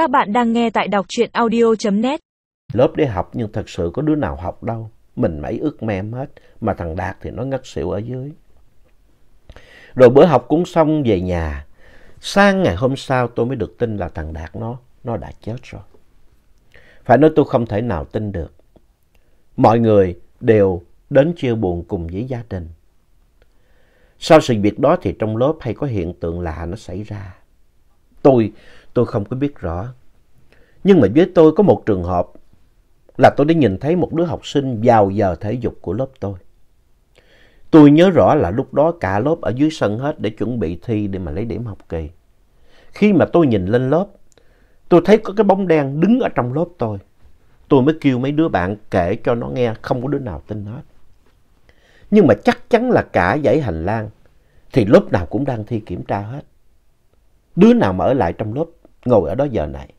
Các bạn đang nghe tại đọc truyện audio.net. Lớp để học nhưng thật sự có đứa nào học đâu. Mình mấy ước mem hết. Mà thằng Đạt thì nó ngất xỉu ở dưới. Rồi bữa học cũng xong về nhà. Sang ngày hôm sau tôi mới được tin là thằng Đạt nó, nó đã chết rồi. Phải nói tôi không thể nào tin được. Mọi người đều đến chia buồn cùng với gia đình. Sau sự việc đó thì trong lớp hay có hiện tượng lạ nó xảy ra. Tôi, tôi không có biết rõ. Nhưng mà với tôi có một trường hợp là tôi đã nhìn thấy một đứa học sinh vào giờ thể dục của lớp tôi. Tôi nhớ rõ là lúc đó cả lớp ở dưới sân hết để chuẩn bị thi để mà lấy điểm học kỳ. Khi mà tôi nhìn lên lớp, tôi thấy có cái bóng đen đứng ở trong lớp tôi. Tôi mới kêu mấy đứa bạn kể cho nó nghe, không có đứa nào tin hết. Nhưng mà chắc chắn là cả dãy hành lang thì lớp nào cũng đang thi kiểm tra hết. Đứa nào mà ở lại trong lớp ngồi ở đó giờ này.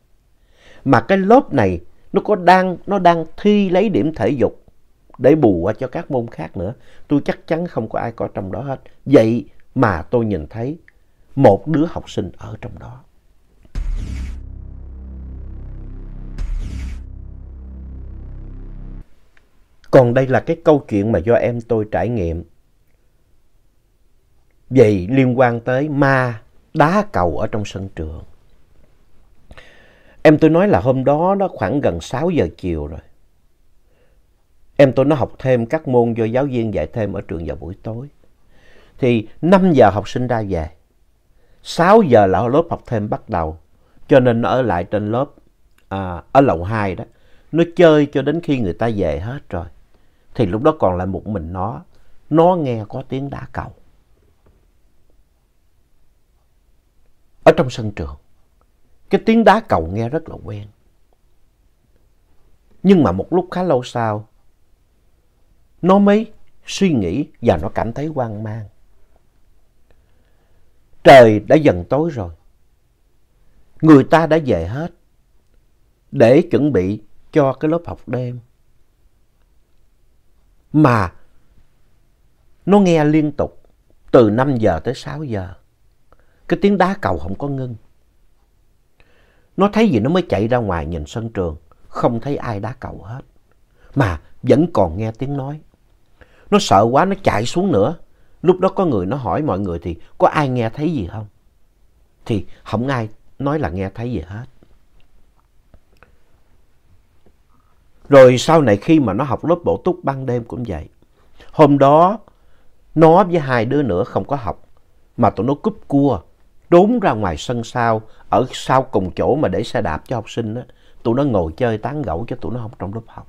Mà cái lớp này, nó có đang, nó đang thi lấy điểm thể dục để bù qua cho các môn khác nữa. Tôi chắc chắn không có ai có trong đó hết. Vậy mà tôi nhìn thấy một đứa học sinh ở trong đó. Còn đây là cái câu chuyện mà do em tôi trải nghiệm. Vậy liên quan tới ma đá cầu ở trong sân trường. Em tôi nói là hôm đó nó khoảng gần 6 giờ chiều rồi. Em tôi nó học thêm các môn do giáo viên dạy thêm ở trường vào buổi tối. Thì 5 giờ học sinh ra về. 6 giờ là lớp học thêm bắt đầu. Cho nên nó ở lại trên lớp, à, ở lầu 2 đó. Nó chơi cho đến khi người ta về hết rồi. Thì lúc đó còn lại một mình nó. Nó nghe có tiếng đá cầu. Ở trong sân trường. Cái tiếng đá cầu nghe rất là quen. Nhưng mà một lúc khá lâu sau, nó mới suy nghĩ và nó cảm thấy hoang mang. Trời đã dần tối rồi. Người ta đã về hết để chuẩn bị cho cái lớp học đêm. Mà nó nghe liên tục từ 5 giờ tới 6 giờ. Cái tiếng đá cầu không có ngưng. Nó thấy gì nó mới chạy ra ngoài nhìn sân trường. Không thấy ai đá cầu hết. Mà vẫn còn nghe tiếng nói. Nó sợ quá, nó chạy xuống nữa. Lúc đó có người nó hỏi mọi người thì có ai nghe thấy gì không? Thì không ai nói là nghe thấy gì hết. Rồi sau này khi mà nó học lớp bổ túc ban đêm cũng vậy. Hôm đó, nó với hai đứa nữa không có học. Mà tụi nó cúp cua trốn ra ngoài sân sau, ở sau cùng chỗ mà để xe đạp cho học sinh á, tụi nó ngồi chơi tán gẫu cho tụi nó học trong lớp học.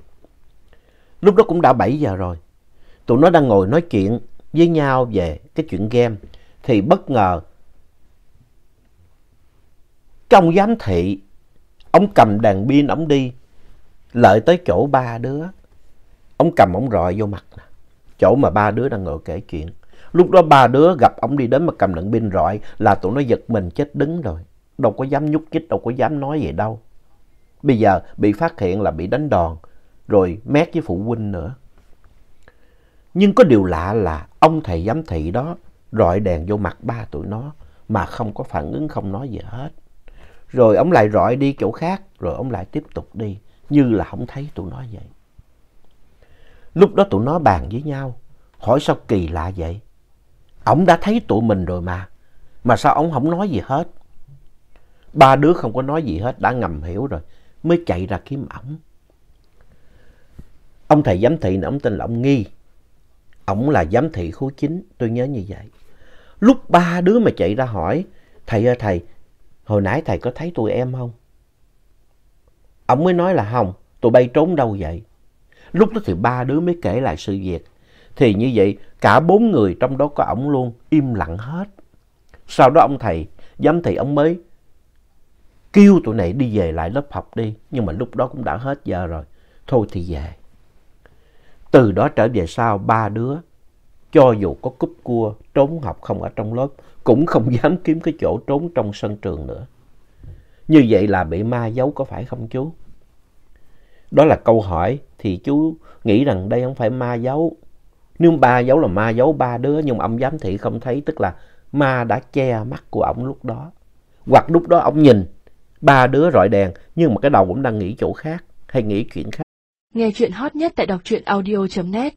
Lúc đó cũng đã 7 giờ rồi. Tụi nó đang ngồi nói chuyện với nhau về cái chuyện game. Thì bất ngờ trong giám thị, ông cầm đàn pin ông đi, lợi tới chỗ ba đứa. Ông cầm ông rọi vô mặt, chỗ mà ba đứa đang ngồi kể chuyện. Lúc đó ba đứa gặp ông đi đến mà cầm đựng pin rọi là tụi nó giật mình chết đứng rồi. Đâu có dám nhúc nhích, đâu có dám nói gì đâu. Bây giờ bị phát hiện là bị đánh đòn, rồi mét với phụ huynh nữa. Nhưng có điều lạ là ông thầy giám thị đó rọi đèn vô mặt ba tụi nó mà không có phản ứng, không nói gì hết. Rồi ông lại rọi đi chỗ khác, rồi ông lại tiếp tục đi, như là không thấy tụi nó vậy. Lúc đó tụi nó bàn với nhau, hỏi sao kỳ lạ vậy? Ông đã thấy tụi mình rồi mà. Mà sao ông không nói gì hết? Ba đứa không có nói gì hết, đã ngầm hiểu rồi. Mới chạy ra kiếm ổng. Ông thầy giám thị này, ông tên là ông Nghi. Ông là giám thị khu chính, tôi nhớ như vậy. Lúc ba đứa mà chạy ra hỏi, thầy ơi thầy, hồi nãy thầy có thấy tụi em không? Ông mới nói là không, tụi bay trốn đâu vậy? Lúc đó thì ba đứa mới kể lại sự việc. Thì như vậy, cả bốn người trong đó có ổng luôn, im lặng hết. Sau đó ông thầy, giám thị ông mới kêu tụi này đi về lại lớp học đi. Nhưng mà lúc đó cũng đã hết giờ rồi. Thôi thì về. Từ đó trở về sau, ba đứa, cho dù có cúp cua, trốn học không ở trong lớp, cũng không dám kiếm cái chỗ trốn trong sân trường nữa. Như vậy là bị ma giấu có phải không chú? Đó là câu hỏi thì chú nghĩ rằng đây không phải ma giấu nếu ba dấu là ma giấu ba đứa nhưng mà ông giám thị không thấy, tức là ma đã che mắt của ông lúc đó. Hoặc lúc đó ông nhìn, ba đứa rọi đèn, nhưng mà cái đầu cũng đang nghĩ chỗ khác, hay nghĩ chuyện khác. Nghe chuyện hot nhất tại đọc truyện audio.net